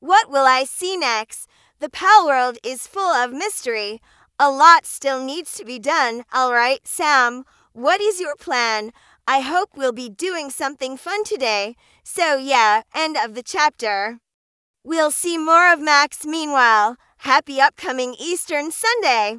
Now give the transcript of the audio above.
What will I see next? The Palworld is full of mystery. A lot still needs to be done. Alright, Sam, what is your plan? I hope we'll be doing something fun today. So, yeah, end of the chapter. We'll see more of Max meanwhile. Happy upcoming Eastern Sunday!